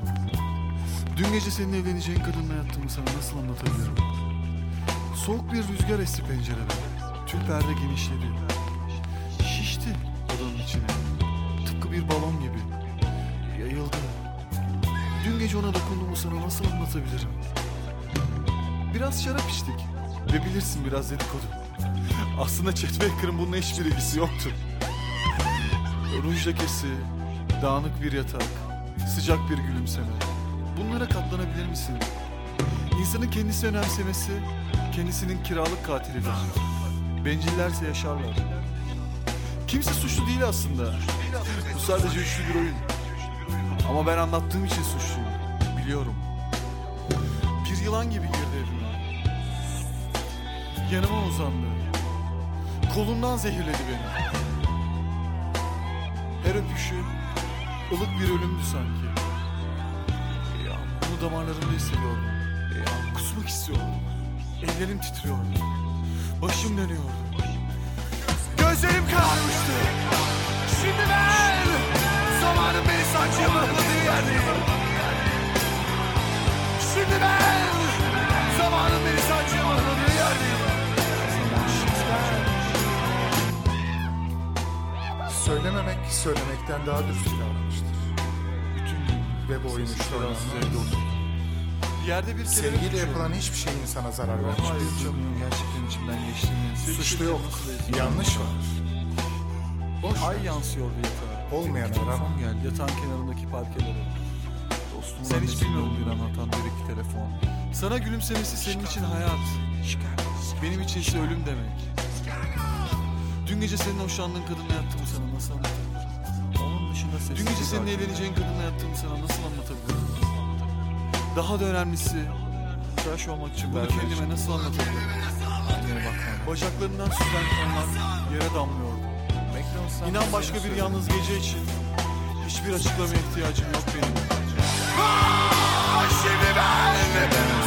Dün gece senin evleneceğin kadınla yattığımı sana nasıl anlatabilirim? Soğuk bir rüzgar esti pencereden. Tül perde genişledi. Şişti odanın içine. Tıpkı bir balon gibi. Yayıldı. Dün gece ona dokunduğumu sana nasıl anlatabilirim? Biraz şarap içtik. Ve bilirsin biraz dedikodu. Aslında Chet Baker'ın bununla hiçbir ilgisi yoktu. Ruj lekesi, dağınık bir yatak, sıcak bir gülümseme. Bunlara katlanabilir misin? İnsanın kendisi önemsemesi, kendisinin kiralık katilidir. Bencillerse yaşarlar. Kimse suçlu değil aslında. Bu sadece üçlü bir oyun. Ama ben anlattığım için suçluyum. Biliyorum. Bir yılan gibi girdi evime. Yanıma uzandı. Kolundan zehirledi beni. Her öpüşü ılık bir ölümdü sanki. Ya, bunu damarlarımda hissediyordum. Ya, kusmak istiyordum. Ellerim titriyordu. Başım dönüyordu. Gözlerim kararmıştı. Şimdi ben zamanın beni sancıya bırakmadığı yerdeyim. Şimdi ben zamanın beni sancıya Söylememek söylemekten daha dürüst bir davranıştır. bütün gün Ve bu sessiz işte oturdum. Yerde bir kelebek Sevgiyle yapılan hiçbir şey insana zarar Hayır vermez. canım gerçekten içimden geçtiğini. Suçlu yok. Yanlış var. Boş Ay yansıyordu yatağa. Olmayan Bir telefon arama. geldi yatağın kenarındaki parkelere. Dostum Sen hiç bilmiyorum bir anlatan bir iki telefon. Sana gülümsemesi senin için hayat. Benim için ise ölüm demek. Dün gece senin hoşlandığın kadınla yattığımı sana nasıl anlatabilirim? Onun dışında Dün gece senin evleneceğin kadınla yattığımı sana nasıl anlatabilirim? Daha da önemlisi tıraş olmak için bunu kendime nasıl anlatabilirim? Bacaklarından süzülen kanlar yere damlıyordu. İnan başka bir yalnız gece için hiçbir açıklamaya ihtiyacım yok benim. Şimdi ben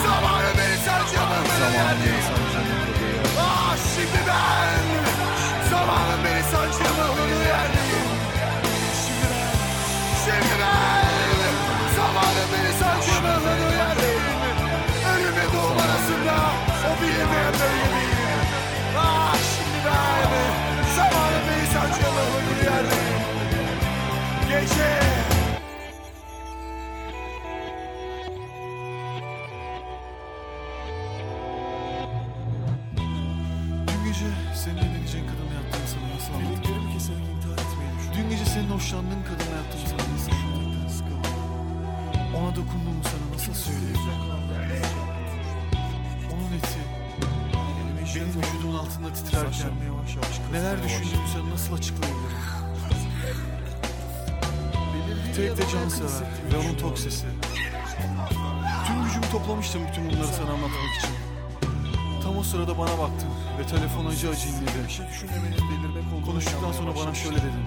zamanı gece Dün gece senin evleneceğin kadınla yaptığım sana nasıl anlatayım? Benim ki seni intihar etmeyi düşündüm. Dün gece senin hoşlandığın kadınla yaptığım sana nasıl anlatayım? Şey sıkıldım. Ona dokunduğumu sana nasıl söyleyeyim? Şey şey Onun eti benim vücudumun altında titrerken neler düşündüğümü sana nasıl açıklayabilirim? Tek de can sever ve onun tok sesi. Tüm gücümü toplamıştım bütün bunları sana anlatmak için. Tam o sırada bana baktın ve telefon acı acı inledi. Konuştuktan sonra bana şöyle dedin.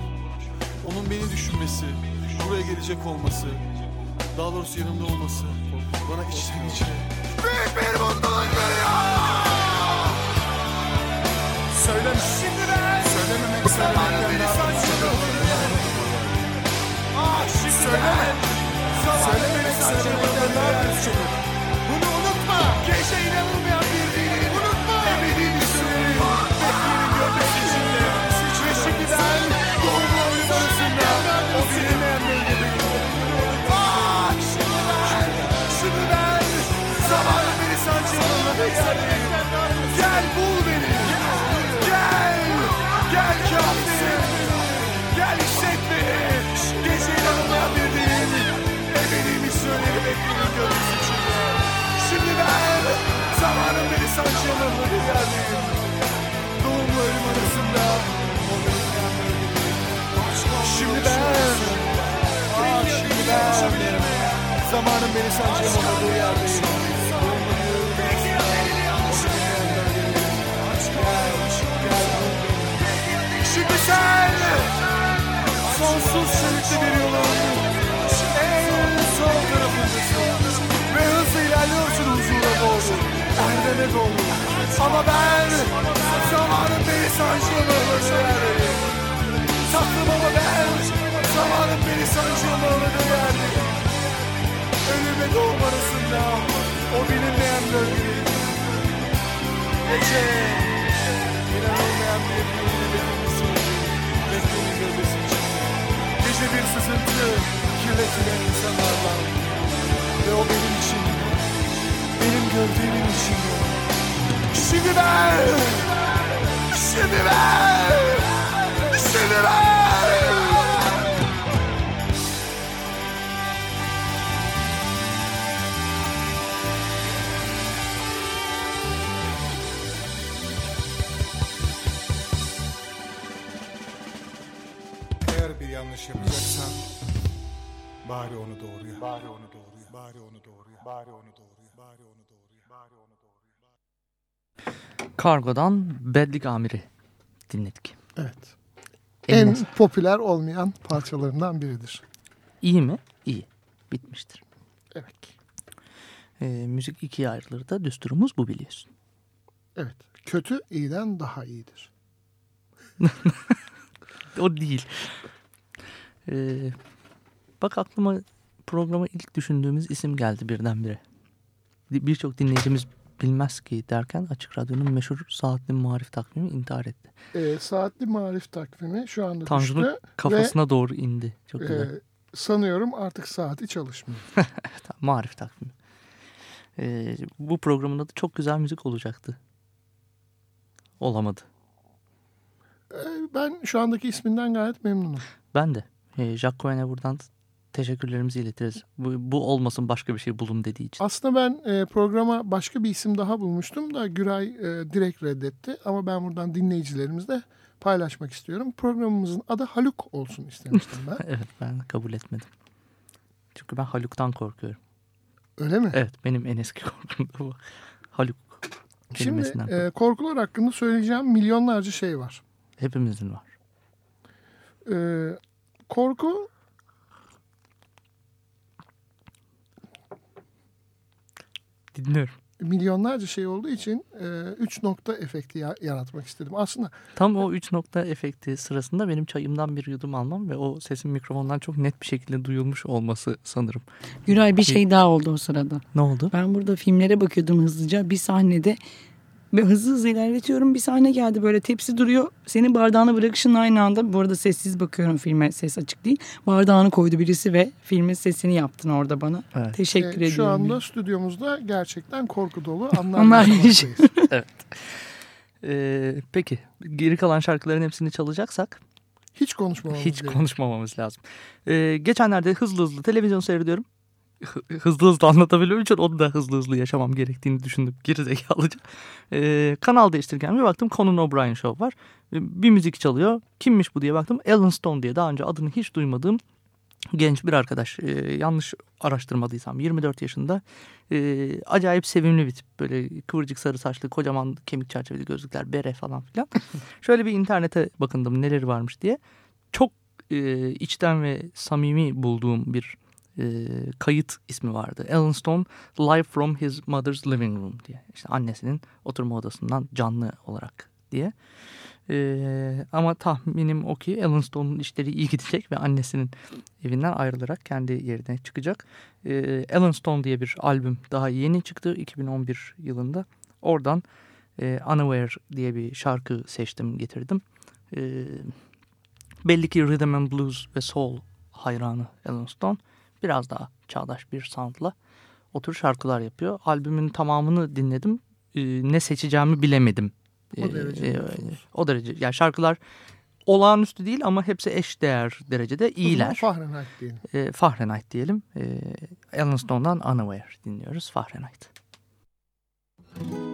Onun beni düşünmesi, buraya gelecek olması, daha doğrusu yanımda olması bana içten içe büyük bir mutluluk veriyor. Söyleme. Şimdi ben Söylememek zamanın Söyleme. Söylememek söylemekten daha kötü. Bunu unutma. Gece inanılmayan bir ben. Zamanın beni sancıladığı yerdeyim. Doğumla ölüm Şimdi sen sonsuz sürükli bir yolun en son tarafındasın ve hızla ilerliyorsun huzura doğru, erdeme doğru. Ama ben zamanın beni sancıladığı yerdeyim. Tatlım ama ben zamanın beni sancıladığı yerdeyim. Ölüm ve doğum arasında o bilinmeyen bölgedeyim. Gece inanılmayan bir yolun beklemesi, bekleyin gölgesi içinde. Gece bir sızıntı, kirletilen insanlardan. Ve o benim için, benim gövdemin içinde. Şimdi ben, şimdi ben, şimdi ben. Bari onu doğruya. Bari onu doğruya. Bari onu doğruya. Bari onu doğruya. Bari onu doğruya. Bari onu doğruya. Kargo'dan Bedlik Amiri dinledik. Evet. Eline En sağlık. popüler olmayan parçalarından biridir. İyi mi? İyi. Bitmiştir. Evet. Ee, müzik ikiye ayrılır da düsturumuz bu biliyorsun. Evet. Kötü iyiden daha iyidir. [LAUGHS] O değil. Ee, bak aklıma programa ilk düşündüğümüz isim geldi birdenbire. Birçok dinleyicimiz bilmez ki derken Açık Radyo'nun meşhur saatli marif takvimi intihar etti. Ee, saatli marif takvimi şu anda Tanju'nun düştü. kafasına doğru indi. Çok Ve güzel. e, sanıyorum artık saati çalışmıyor. [LAUGHS] Marif takvimi. Ee, bu programın adı çok güzel müzik olacaktı. Olamadı. Ee, ben şu andaki isminden gayet memnunum. Ben de. Ee, Jacques Cohen'e buradan teşekkürlerimizi iletiriz. Bu, bu olmasın başka bir şey bulun dediği için. Aslında ben e, programa başka bir isim daha bulmuştum da Güray e, direkt reddetti. Ama ben buradan dinleyicilerimizle paylaşmak istiyorum. Programımızın adı Haluk olsun istemiştim ben. [LAUGHS] Evet ben kabul etmedim. Çünkü ben Haluk'tan korkuyorum. Öyle mi? Evet benim en eski [LAUGHS] korkum da bu. Haluk Şimdi e, korkular hakkında söyleyeceğim milyonlarca şey var. Hepimizin var. E, korku Dinliyorum. milyonlarca şey olduğu için e, üç nokta efekti ya- yaratmak istedim. Aslında Tam o üç nokta efekti sırasında benim çayımdan bir yudum almam ve o sesin mikrofondan çok net bir şekilde duyulmuş olması sanırım. Güray bir şey daha oldu o sırada. Ne oldu? Ben burada filmlere bakıyordum hızlıca. Bir sahnede ve hızlı hızlı ilerletiyorum. Bir sahne geldi böyle tepsi duruyor. Senin bardağını bırakışın aynı anda. Bu arada sessiz bakıyorum filme ses açık değil. Bardağını koydu birisi ve filmin sesini yaptın orada bana. Evet. Teşekkür e, ediyorum. şu anda stüdyomuzda gerçekten korku dolu [LAUGHS] anlar yaşamaktayız. [LAUGHS] Ee, peki geri kalan şarkıların hepsini çalacaksak Hiç konuşmamamız Hiç gerek. konuşmamamız lazım. Ee, geçenlerde hızlı hızlı televizyon seyrediyorum. Hı- Hızlı hızlı anlatabilmem için onu da hızlı hızlı yaşamam gerektiğini düşündüm. [LAUGHS] Gerizekalıca. Ee, kanal değiştirirken bir baktım Conan O'Brien Show var. Ee, Bir müzik çalıyor. Kimmiş bu diye baktım. Alan Stone diye daha önce adını hiç duymadığım genç bir arkadaş. Ee, yanlış araştırmadıysam 24 yaşında. Ee, acayip sevimli bir tip. Böyle kıvırcık sarı saçlı kocaman kemik çerçeveli gözlükler bere falan filan. [LAUGHS] Şöyle bir internete bakındım neleri varmış diye. Çok e, içten ve samimi bulduğum bir e, kayıt ismi vardı. Alan Stone Live from His Mother's Living Room diye. İşte annesinin oturma odasından canlı olarak diye. E, ama tahminim o ki Alan Stone'un işleri iyi gidecek ve annesinin evinden ayrılarak kendi yerine çıkacak. E, Alan Stone diye bir albüm daha yeni çıktı 2011 yılında. Oradan e, Unaware diye bir şarkı seçtim getirdim. E, belli ki Rhythm and Blues ve Soul hayranı Alan Stone biraz daha çağdaş bir soundla o tür şarkılar yapıyor. Albümün tamamını dinledim. E, ne seçeceğimi bilemedim. O E, derece e, o derece. Yani şarkılar olağanüstü değil ama hepsi eş değer derecede iyiler. Fahrenheit diyelim. E, Fahrenheit diyelim. E, Alan Stone'dan Unaware dinliyoruz. Fahrenheit. Every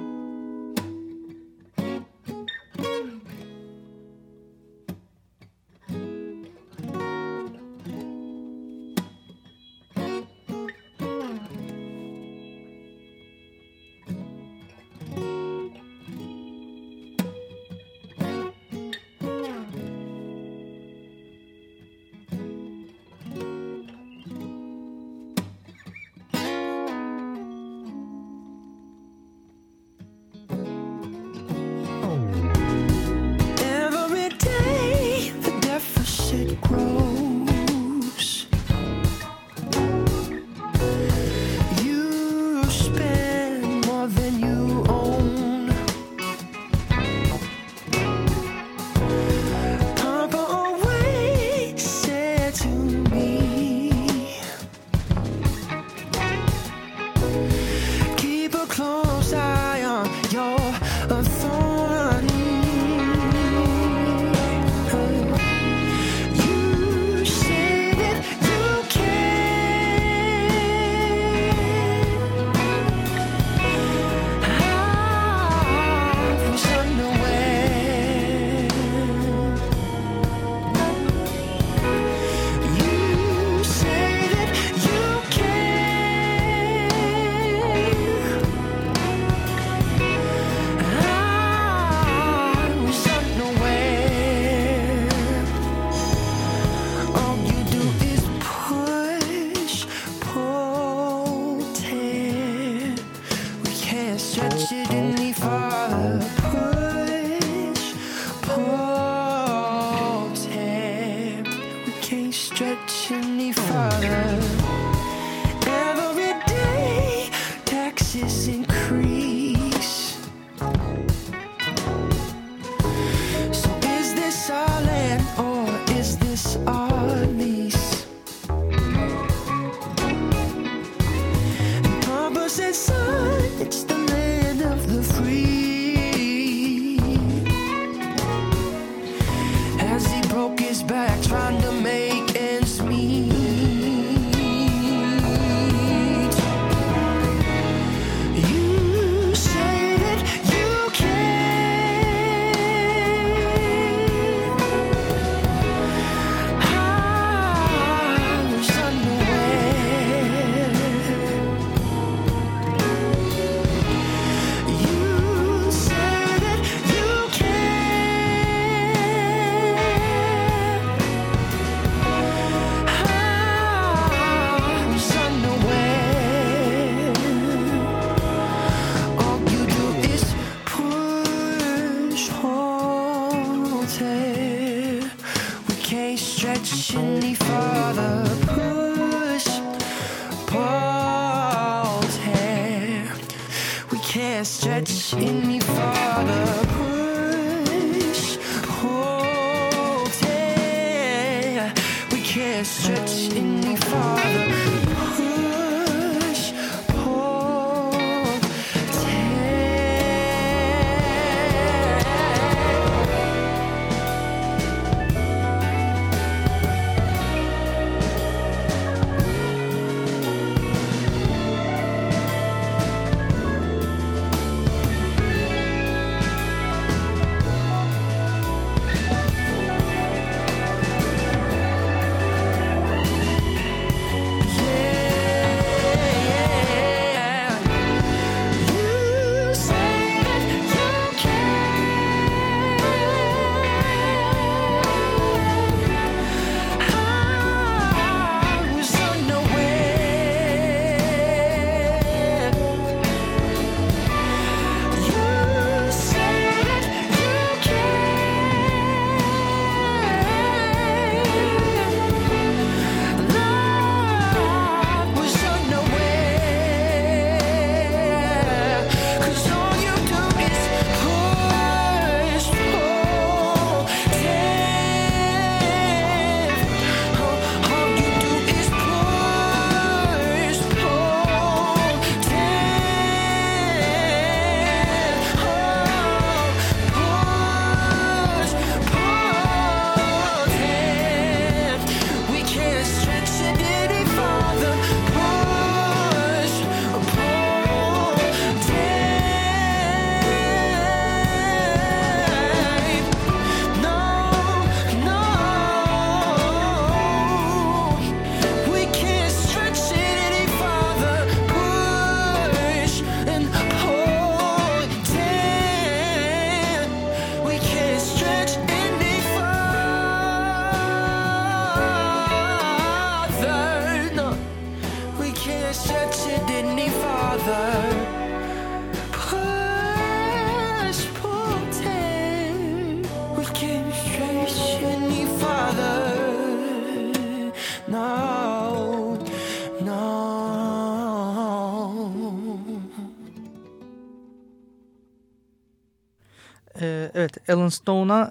evet Alan Stone'a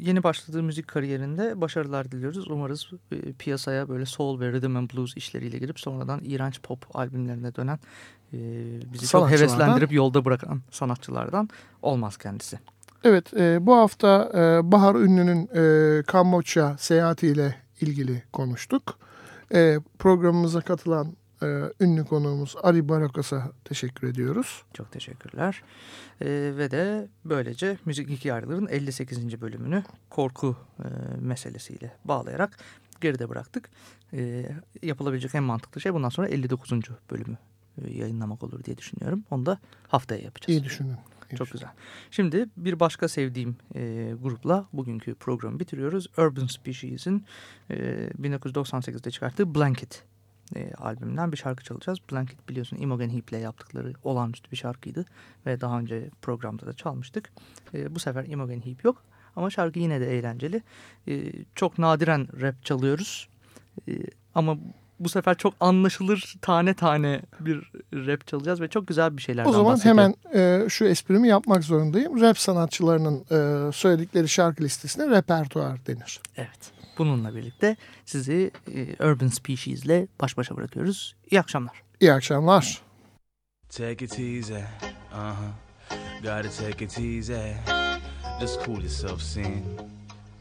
yeni başladığı müzik kariyerinde başarılar diliyoruz. Umarız e, piyasaya böyle soul ve rhythm and blues işleriyle girip sonradan iğrenç pop albümlerine dönen e, bizi çok heveslendirip yolda bırakan sanatçılardan olmaz kendisi. Evet e, bu hafta e, Bahar Ünlü'nün e, Kamboçya seyahatiyle ilgili konuştuk. E, programımıza katılan e, ünlü konuğumuz Ali Barakas'a teşekkür ediyoruz. Çok teşekkürler. Ee, ve de böylece Müzik Hikayelerinin 58. bölümünü korku e, meselesiyle bağlayarak geride bıraktık. Ee, yapılabilecek en mantıklı şey bundan sonra 59. bölümü e, yayınlamak olur diye düşünüyorum. Onu da haftaya yapacağız. İyi düşünün. İyi Çok düşünün. güzel. Şimdi bir başka sevdiğim e, grupla bugünkü programı bitiriyoruz. Urban Species'in e, 1998'de çıkarttığı Blanket e, albümünden bir şarkı çalacağız. Blanket biliyorsun Imogen Heap'le yaptıkları olağanüstü bir şarkıydı. Ve daha önce programda da çalmıştık. E, bu sefer Imogen Heap yok. Ama şarkı yine de eğlenceli. E, çok nadiren rap çalıyoruz. E, ama bu sefer çok anlaşılır tane tane bir rap çalacağız ve çok güzel bir şeylerden O zaman bahsediyor. hemen e, şu esprimi yapmak zorundayım. Rap sanatçılarının e, söyledikleri şarkı listesine repertuar denir. Evet. Bununla birlikte sizi e, Urban Species ile baş başa bırakıyoruz. İyi akşamlar. İyi akşamlar. Take it easy, uh huh. Gotta take it easy. Just cool yourself, scene.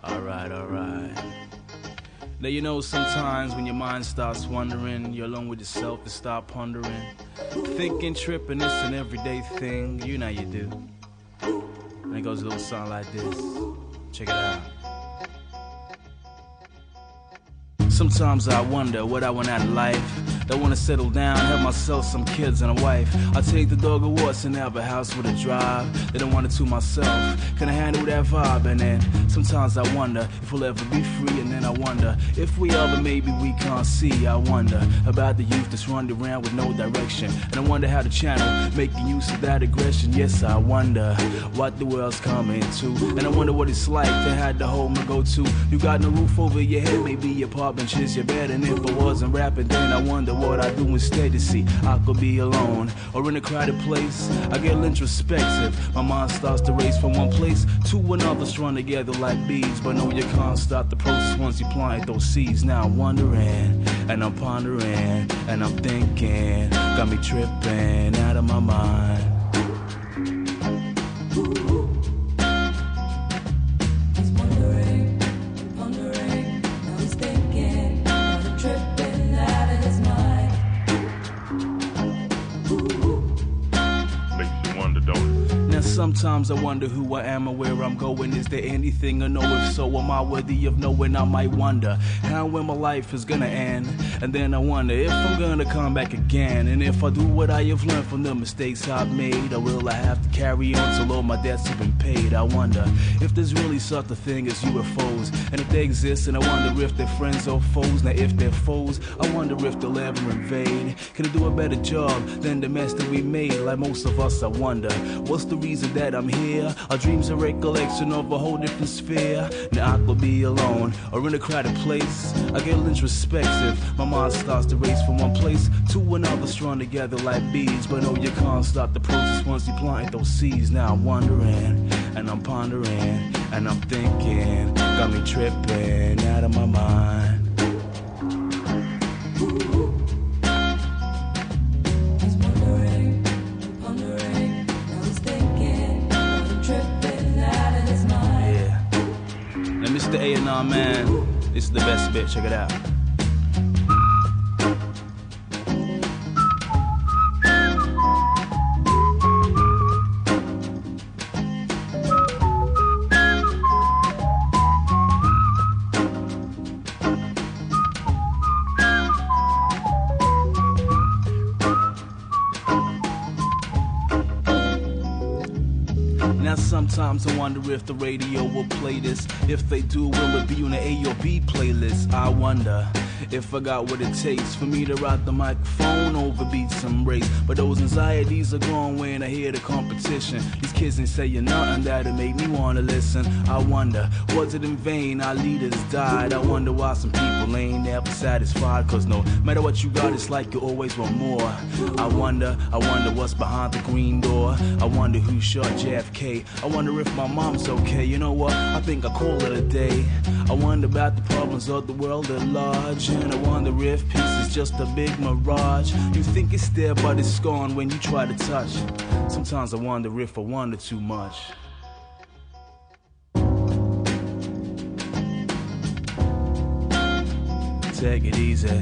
Alright, alright. Now you know sometimes when your mind starts wandering, you're alone with yourself and start pondering. Thinking, tripping, it's an everyday thing, you know you do. And it goes a little something like this. Check it out. Sometimes I wonder what I want out of life. Don't wanna settle down, have myself some kids and a wife. I take the dog awards and have a house with a drive. They don't want it to myself. Can I handle that vibe? And then sometimes I wonder if we'll ever be free. And then I wonder if we ever maybe we can't see. I wonder about the youth that's running around with no direction. And I wonder how the channel making use of that aggression. Yes, I wonder what the world's coming to. And I wonder what it's like to have the home to go to. You got no roof over your head, maybe your apartment is your bed. And if I wasn't rapping, then I wonder what I do instead to see. I could be alone or in a crowded place. I get introspective. My mind starts to race from one place to another, strung together like bees. But no, you can't stop the process once you plant those seeds. Now I'm wondering and I'm pondering and I'm thinking. Got me tripping out of my mind. Sometimes I wonder who I am or where I'm going. Is there anything I know? If so, am I worthy of knowing? I might wonder how when my life is gonna end. And then I wonder if I'm gonna come back again. And if I do what I have learned from the mistakes I've made, or will I have to carry on till all my debts have been paid? I wonder if there's really such a thing as UFOs. And if they exist, and I wonder if they're friends or foes. Now if they're foes, I wonder if they'll ever invade. Can I do a better job than the mess that we made? Like most of us, I wonder what's the reason that I'm here? Our dreams are recollection of a whole different sphere. Now I could be alone or in a crowded place. I get introspective. My mind starts to race from one place to another, strung together like beads. But no, you can't stop the process once you plant those seeds. Now I'm wondering and I'm pondering and I'm thinking. Got me tripping out of my mind. He's wondering, wondering, now he's thinking, now he's tripping out of his mind. Yeah. Now, Mr. A&R, man, this is the best bit. Check it out. Wonder if the radio will play this. If they do, will it be on the A or B playlist? I wonder. If I got what it takes for me to rock the microphone over beats and race. But those anxieties are gone when I hear the competition. These kids ain't saying nothing that'll make me wanna listen. I wonder, was it in vain our leaders died? I wonder why some people ain't ever satisfied. Cause no matter what you got, it's like you always want more. I wonder, I wonder what's behind the green door. I wonder who shot JFK. I wonder if my mom's okay. You know what? I think I call it a day. I wonder about the problems of the world at large. I wonder if peace is just a big mirage. You think it's there, but it's gone when you try to touch. Sometimes I wonder if I wonder too much. Take it easy.